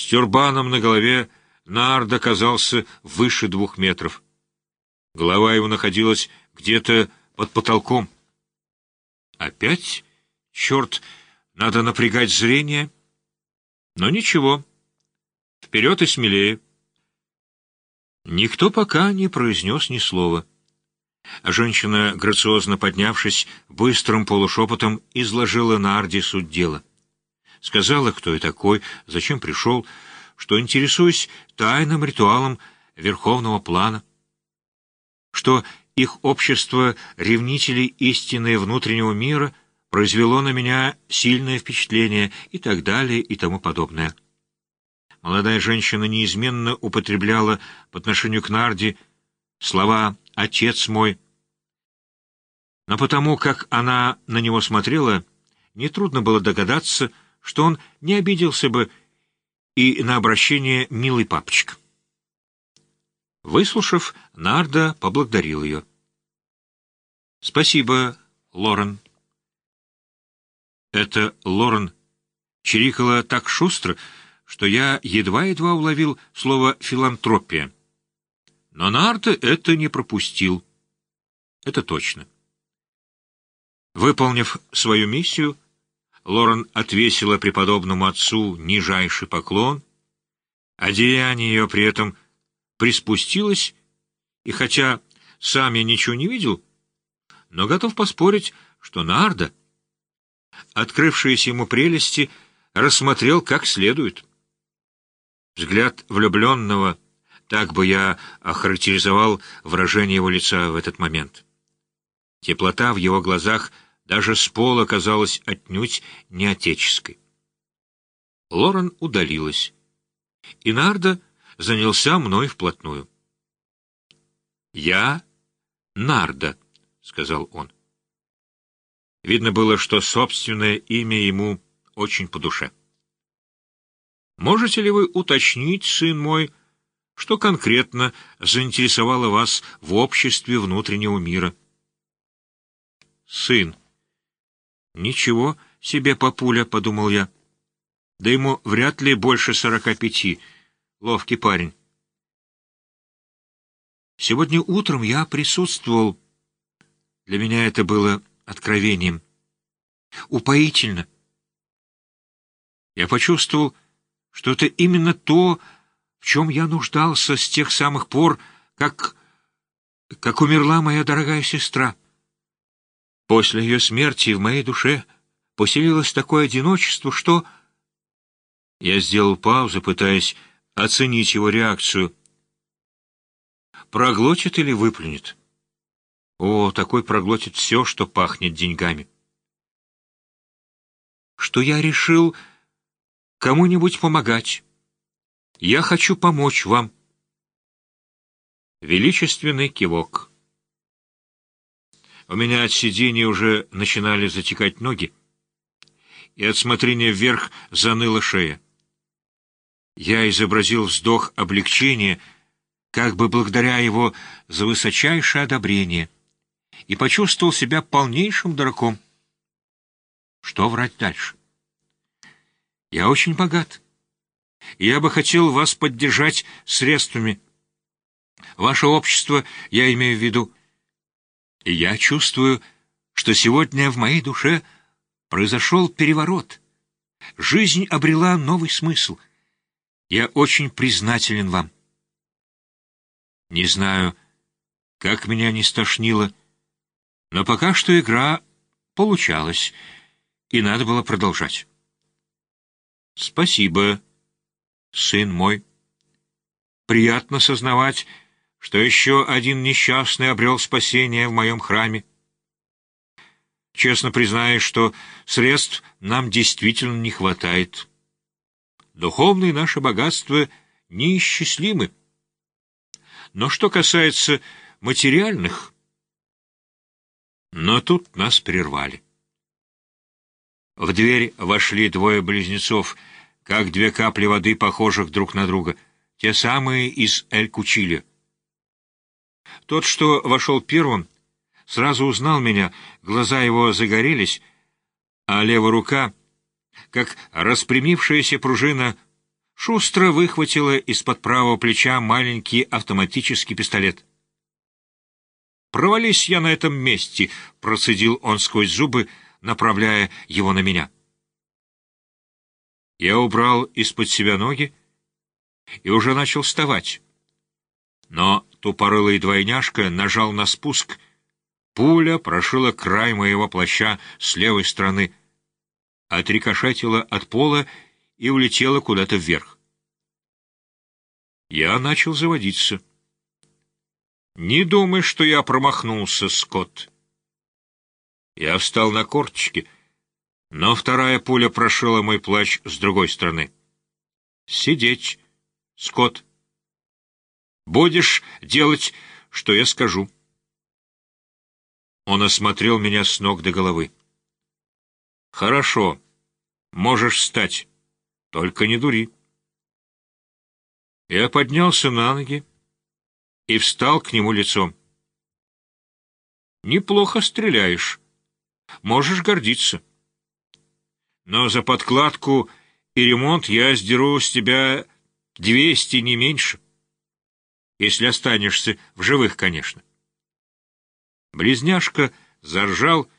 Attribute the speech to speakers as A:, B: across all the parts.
A: С тюрбаном на голове Нард оказался выше двух метров. Голова его находилась где-то под потолком. Опять, черт, надо напрягать зрение. Но ничего, вперед и смелее. Никто пока не произнес ни слова. А женщина, грациозно поднявшись, быстрым полушепотом изложила Нарди суть дела. Сказала, кто я такой, зачем пришел, что интересуюсь тайным ритуалом Верховного плана, что их общество ревнителей истины внутреннего мира произвело на меня сильное впечатление и так далее и тому подобное. Молодая женщина неизменно употребляла по отношению к Нарди слова «отец мой». Но потому, как она на него смотрела, нетрудно было догадаться, что он не обиделся бы и на обращение «милый папочка». Выслушав, Нарда поблагодарил ее. «Спасибо, Лорен». Это Лорен чирикала так шустро, что я едва-едва уловил слово «филантропия». Но Нарда это не пропустил. Это точно. Выполнив свою миссию, Лорен отвесила преподобному отцу нижайший поклон, а деяние ее при этом приспустилось, и хотя сам я ничего не видел, но готов поспорить, что Нарда, открывшиеся ему прелести, рассмотрел как следует. Взгляд влюбленного, так бы я охарактеризовал выражение его лица в этот момент. Теплота в его глазах даже с пола казалась отнюдь не отеческой. Лорен удалилась, и Нарда занялся мной вплотную. «Я Нарда», — сказал он. Видно было, что собственное имя ему очень по душе. «Можете ли вы уточнить, сын мой, что конкретно заинтересовало вас в обществе внутреннего мира?» «Сын». «Ничего себе папуля», — подумал я. «Да ему вряд ли больше сорока пяти. Ловкий парень». Сегодня утром я присутствовал. Для меня это было откровением. Упоительно. Я почувствовал, что это именно то, в чем я нуждался с тех самых пор, как... как умерла моя дорогая сестра. После ее смерти в моей душе поселилось такое одиночество, что... Я сделал паузу, пытаясь оценить его реакцию. Проглотит или выплюнет? О, такой проглотит все, что пахнет деньгами. Что я решил кому-нибудь помогать. Я хочу помочь вам. Величественный кивок. У меня от сидения уже начинали затекать ноги, и от смотрения вверх заныла шея. Я изобразил вздох облегчения, как бы благодаря его за высочайшее одобрение, и почувствовал себя полнейшим дураком. Что врать дальше? Я очень богат. Я бы хотел вас поддержать средствами. Ваше общество, я имею в виду, и я чувствую, что сегодня в моей душе произошел переворот. Жизнь обрела новый смысл. Я очень признателен вам. Не знаю, как меня не стошнило, но пока что игра получалась, и надо было продолжать. Спасибо, сын мой. Приятно сознавать, что еще один несчастный обрел спасение в моем храме. Честно признаюсь, что средств нам действительно не хватает. Духовные наши богатства неисчислимы. Но что касается материальных... Но тут нас прервали. В дверь вошли двое близнецов, как две капли воды, похожих друг на друга, те самые из Эль-Кучиля. Тот, что вошел первым, сразу узнал меня, глаза его загорелись, а левая рука, как распрямившаяся пружина, шустро выхватила из-под правого плеча маленький автоматический пистолет. «Провались я на этом месте», — процедил он сквозь зубы, направляя его на меня. Я убрал из-под себя ноги и уже начал вставать. Но тупорылый двойняшка нажал на спуск. Пуля прошила край моего плаща с левой стороны, отрикошетила от пола и улетела куда-то вверх. Я начал заводиться. «Не думай, что я промахнулся, Скотт». Я встал на корточки, но вторая пуля прошила мой плащ с другой стороны. «Сидеть, Скотт. Будешь делать, что я скажу». Он осмотрел меня с ног до головы. «Хорошо, можешь встать, только не дури». Я поднялся на ноги и встал к нему лицом. «Неплохо стреляешь. Можешь гордиться. Но за подкладку и ремонт я сдеру с тебя двести, не меньше. Если останешься в живых, конечно». Близняшка заржал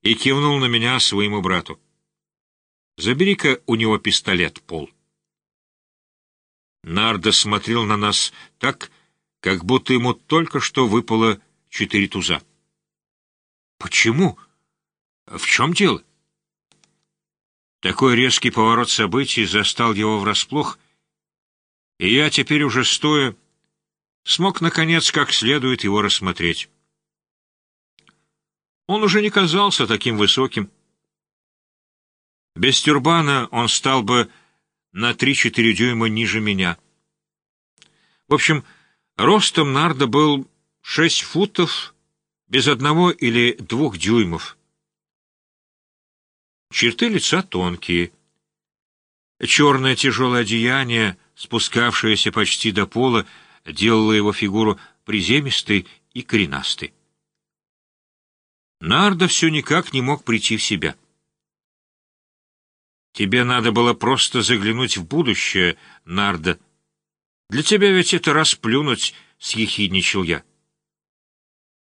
A: и кивнул на меня своему брату. «Забери-ка у него пистолет, Пол». Нардо смотрел на нас так, как будто ему только что выпало четыре туза. «Почему? В чем дело?» Такой резкий поворот событий застал его врасплох, и я теперь уже стоя смог, наконец, как следует его рассмотреть. Он уже не казался таким высоким. Без тюрбана он стал бы на 3-4 дюйма ниже меня. В общем, ростом Нарда был 6 футов без одного или двух дюймов. Черты лица тонкие. Черное тяжелое одеяние, спускавшееся почти до пола, делало его фигуру приземистой и коренастой. Нарда все никак не мог прийти в себя. Тебе надо было просто заглянуть в будущее, Нарда. Для тебя ведь это расплюнуть, — съехидничал я.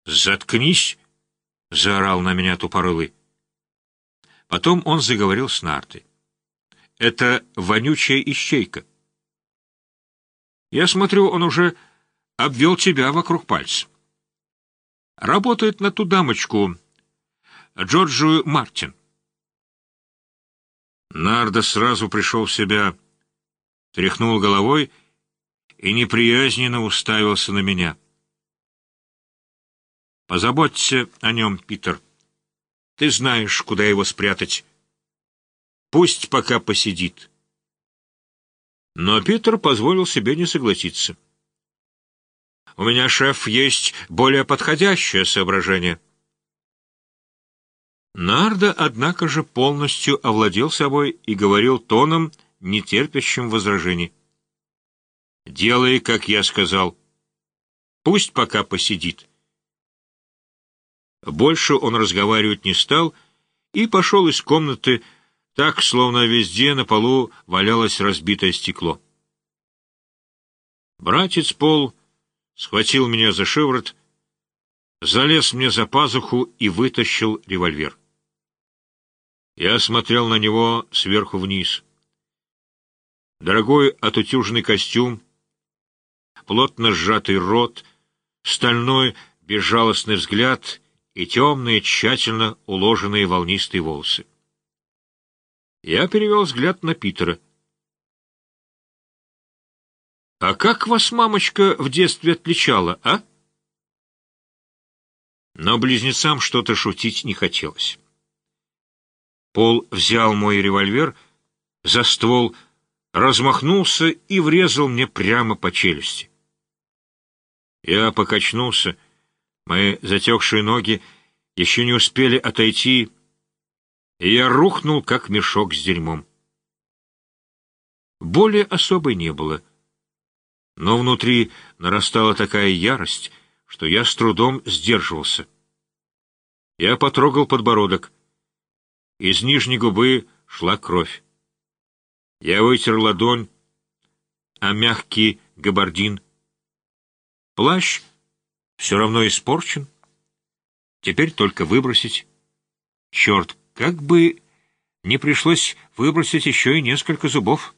A: «Заткнись!» — заорал на меня тупорылый. Потом он заговорил с Нардой. «Это вонючая ищейка. Я смотрю, он уже обвел тебя вокруг пальца. Работает на ту дамочку, Джорджию Мартин. Нардо сразу пришел в себя, тряхнул головой и неприязненно уставился на меня. «Позаботься о нем, Питер. Ты знаешь, куда его спрятать. Пусть пока посидит». Но Питер позволил себе не согласиться. «У меня, шеф, есть более подходящее соображение». Нарда, однако же, полностью овладел собой и говорил тоном, нетерпящим возражений. «Делай, как я сказал. Пусть пока посидит». Больше он разговаривать не стал и пошел из комнаты так, словно везде на полу валялось разбитое стекло. Братец Пол схватил меня за шиворот, залез мне за пазуху и вытащил револьвер. Я смотрел на него сверху вниз. Дорогой отутюженный костюм, плотно сжатый рот, стальной безжалостный взгляд и темные, тщательно уложенные волнистые волосы. Я перевел взгляд на Питера. «А как вас мамочка в детстве отличала, а?» Но близнецам что-то шутить не хотелось. Пол взял мой револьвер за ствол, размахнулся и врезал мне прямо по челюсти. Я покачнулся, мои затекшие ноги еще не успели отойти, и я рухнул, как мешок с дерьмом. Боли особой не было, но внутри нарастала такая ярость, что я с трудом сдерживался. Я потрогал подбородок — из нижней губы шла кровь. Я вытер ладонь, а мягкий габардин. Плащ все равно испорчен. Теперь только выбросить. Черт, как бы не пришлось выбросить еще и несколько зубов.